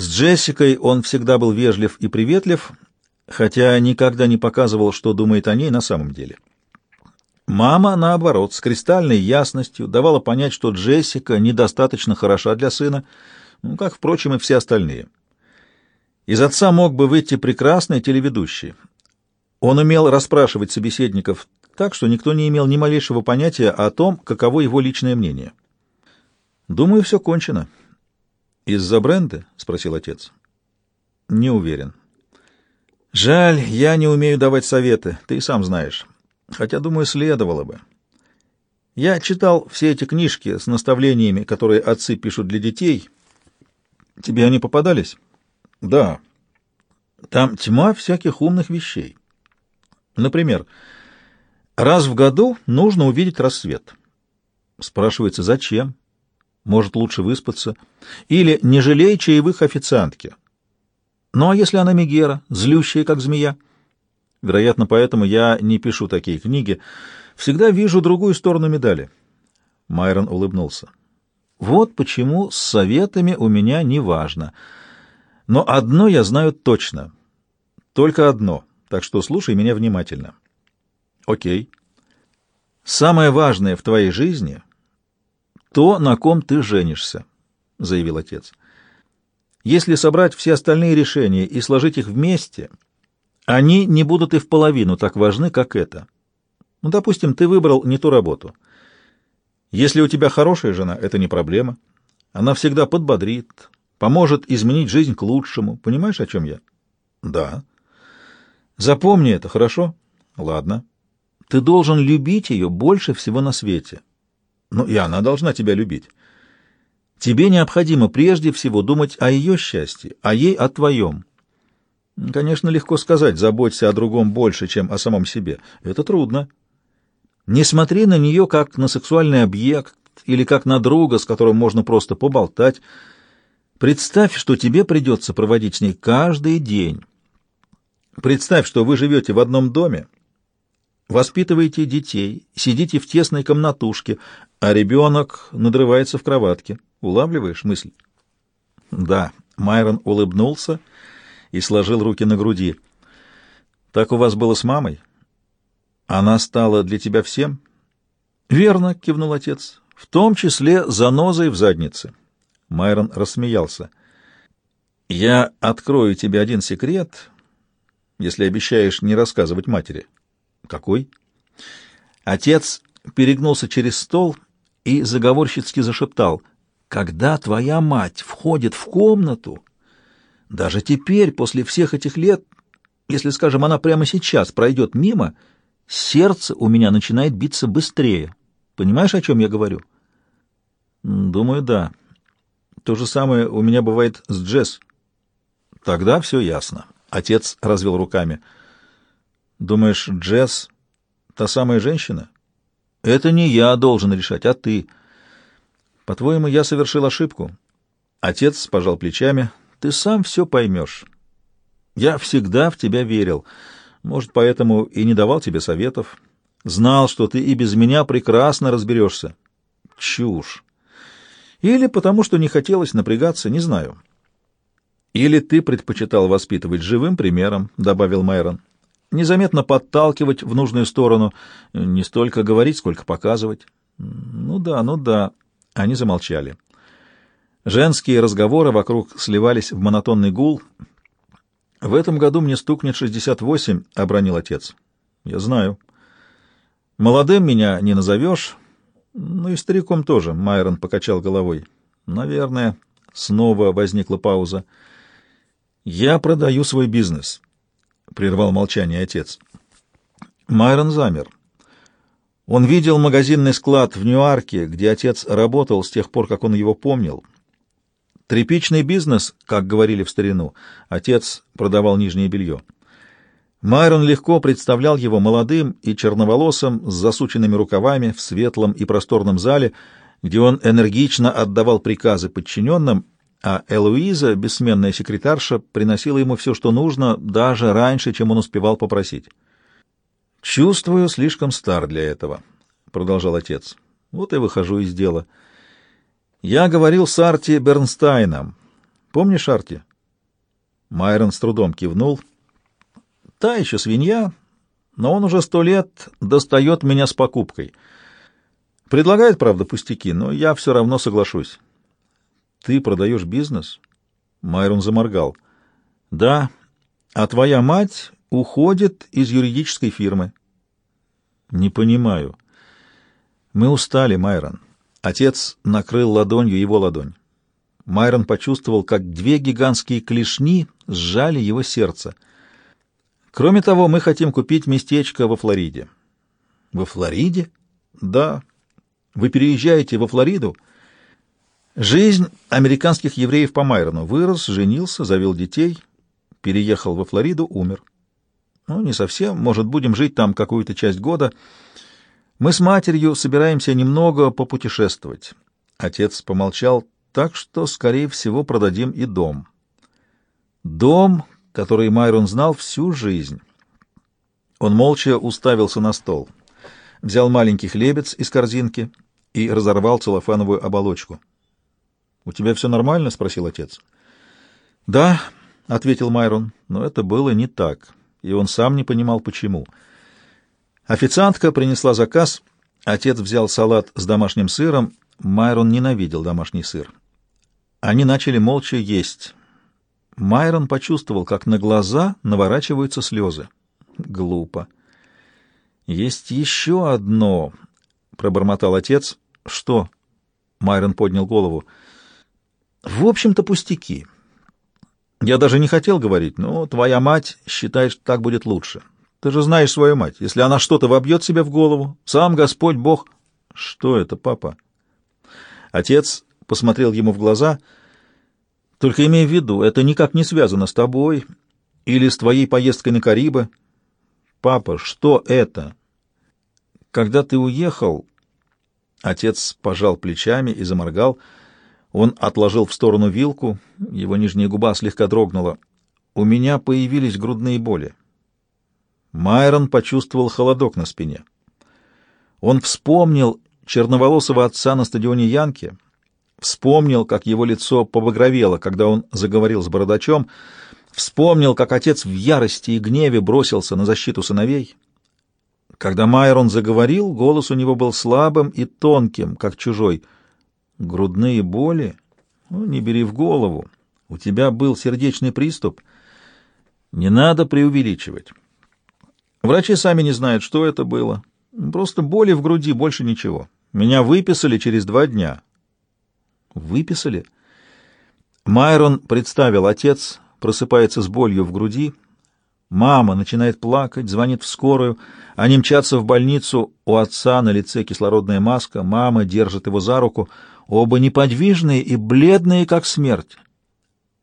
С Джессикой он всегда был вежлив и приветлив, хотя никогда не показывал, что думает о ней на самом деле. Мама, наоборот, с кристальной ясностью давала понять, что Джессика недостаточно хороша для сына, ну, как, впрочем, и все остальные. Из отца мог бы выйти прекрасный телеведущий. Он умел расспрашивать собеседников так, что никто не имел ни малейшего понятия о том, каково его личное мнение. «Думаю, все кончено». «Из-за бренда?» — спросил отец. «Не уверен». «Жаль, я не умею давать советы, ты и сам знаешь. Хотя, думаю, следовало бы. Я читал все эти книжки с наставлениями, которые отцы пишут для детей. Тебе они попадались?» «Да. Там тьма всяких умных вещей. Например, раз в году нужно увидеть рассвет. Спрашивается, зачем? Может, лучше выспаться? Или не жалей чаевых официантки? Ну, а если она Мегера, злющая, как змея? Вероятно, поэтому я не пишу такие книги. Всегда вижу другую сторону медали. Майрон улыбнулся. Вот почему с советами у меня не важно. Но одно я знаю точно. Только одно. Так что слушай меня внимательно. Окей. Самое важное в твоей жизни — то, на ком ты женишься, — заявил отец. Если собрать все остальные решения и сложить их вместе, они не будут и в половину так важны, как это. Ну, допустим, ты выбрал не ту работу. Если у тебя хорошая жена, это не проблема. Она всегда подбодрит, поможет изменить жизнь к лучшему. Понимаешь, о чем я? Да. Запомни это, хорошо? Ладно. Ты должен любить ее больше всего на свете. Ну, и она должна тебя любить. Тебе необходимо прежде всего думать о ее счастье, а ей о твоем. Конечно, легко сказать, заботься о другом больше, чем о самом себе. Это трудно. Не смотри на нее как на сексуальный объект или как на друга, с которым можно просто поболтать. Представь, что тебе придется проводить с ней каждый день. Представь, что вы живете в одном доме, воспитываете детей, сидите в тесной комнатушке, а ребенок надрывается в кроватке. Улавливаешь мысль? Да, Майрон улыбнулся и сложил руки на груди. Так у вас было с мамой? Она стала для тебя всем? Верно, кивнул отец, в том числе занозой в заднице. Майрон рассмеялся. Я открою тебе один секрет, если обещаешь не рассказывать матери. Какой? Отец перегнулся через стол и заговорщицки зашептал. Когда твоя мать входит в комнату, даже теперь, после всех этих лет, если, скажем, она прямо сейчас пройдет мимо, сердце у меня начинает биться быстрее. Понимаешь, о чем я говорю? Думаю, да. То же самое у меня бывает с Джесс. Тогда все ясно. Отец развел руками. «Думаешь, Джесс — та самая женщина?» «Это не я должен решать, а ты. По-твоему, я совершил ошибку?» Отец пожал плечами. «Ты сам все поймешь. Я всегда в тебя верил. Может, поэтому и не давал тебе советов. Знал, что ты и без меня прекрасно разберешься. Чушь. Или потому, что не хотелось напрягаться, не знаю». «Или ты предпочитал воспитывать живым примером», — добавил Майрон. «Незаметно подталкивать в нужную сторону, не столько говорить, сколько показывать». «Ну да, ну да». Они замолчали. Женские разговоры вокруг сливались в монотонный гул. «В этом году мне стукнет шестьдесят восемь», — обронил отец. «Я знаю». «Молодым меня не назовешь». «Ну и стариком тоже», — Майрон покачал головой. «Наверное». Снова возникла пауза. «Я продаю свой бизнес», — прервал молчание отец. Майрон замер. Он видел магазинный склад в Ньюарке, где отец работал с тех пор, как он его помнил. Тряпичный бизнес, как говорили в старину, отец продавал нижнее белье. Майрон легко представлял его молодым и черноволосым, с засученными рукавами, в светлом и просторном зале, где он энергично отдавал приказы подчиненным, а Элуиза, бессменная секретарша, приносила ему все, что нужно, даже раньше, чем он успевал попросить. «Чувствую, слишком стар для этого», — продолжал отец. «Вот и выхожу из дела. Я говорил с Арти Бернстайном. Помнишь Арти? Майрон с трудом кивнул. Та еще свинья, но он уже сто лет достает меня с покупкой. Предлагает, правда, пустяки, но я все равно соглашусь. Ты продаешь бизнес? Майрон заморгал. Да, а твоя мать уходит из юридической фирмы. Не понимаю. Мы устали, Майрон. Отец накрыл ладонью его ладонь. Майрон почувствовал, как две гигантские клешни сжали его сердце. Кроме того, мы хотим купить местечко во Флориде. Во Флориде? Да. Вы переезжаете во Флориду? Жизнь американских евреев по Майрону. Вырос, женился, завел детей, переехал во Флориду, умер. Ну, не совсем. Может, будем жить там какую-то часть года. Мы с матерью собираемся немного попутешествовать. Отец помолчал, так что, скорее всего, продадим и дом. Дом, который Майрон знал всю жизнь. Он молча уставился на стол, взял маленький хлебец из корзинки и разорвал целлофановую оболочку. «У тебя все нормально?» — спросил отец. «Да», — ответил Майрон, — «но это было не так» и он сам не понимал, почему. Официантка принесла заказ, отец взял салат с домашним сыром, Майрон ненавидел домашний сыр. Они начали молча есть. Майрон почувствовал, как на глаза наворачиваются слезы. Глупо. «Есть еще одно», — пробормотал отец. «Что?» — Майрон поднял голову. «В общем-то, пустяки. Я даже не хотел говорить, но твоя мать считает, что так будет лучше. Ты же знаешь свою мать. Если она что-то вобьет себе в голову, сам Господь Бог... Что это, папа? Отец посмотрел ему в глаза. Только имей в виду, это никак не связано с тобой или с твоей поездкой на Карибы. Папа, что это? Когда ты уехал... Отец пожал плечами и заморгал. Он отложил в сторону вилку, его нижняя губа слегка дрогнула. У меня появились грудные боли. Майрон почувствовал холодок на спине. Он вспомнил черноволосого отца на стадионе Янки, вспомнил, как его лицо побагровело, когда он заговорил с бородачом, вспомнил, как отец в ярости и гневе бросился на защиту сыновей. Когда Майрон заговорил, голос у него был слабым и тонким, как чужой — Грудные боли? Ну, не бери в голову. У тебя был сердечный приступ. Не надо преувеличивать. Врачи сами не знают, что это было. Просто боли в груди, больше ничего. Меня выписали через два дня. Выписали? Майрон представил, отец просыпается с болью в груди, Мама начинает плакать, звонит в скорую. Они мчатся в больницу. У отца на лице кислородная маска. Мама держит его за руку. Оба неподвижные и бледные, как смерть.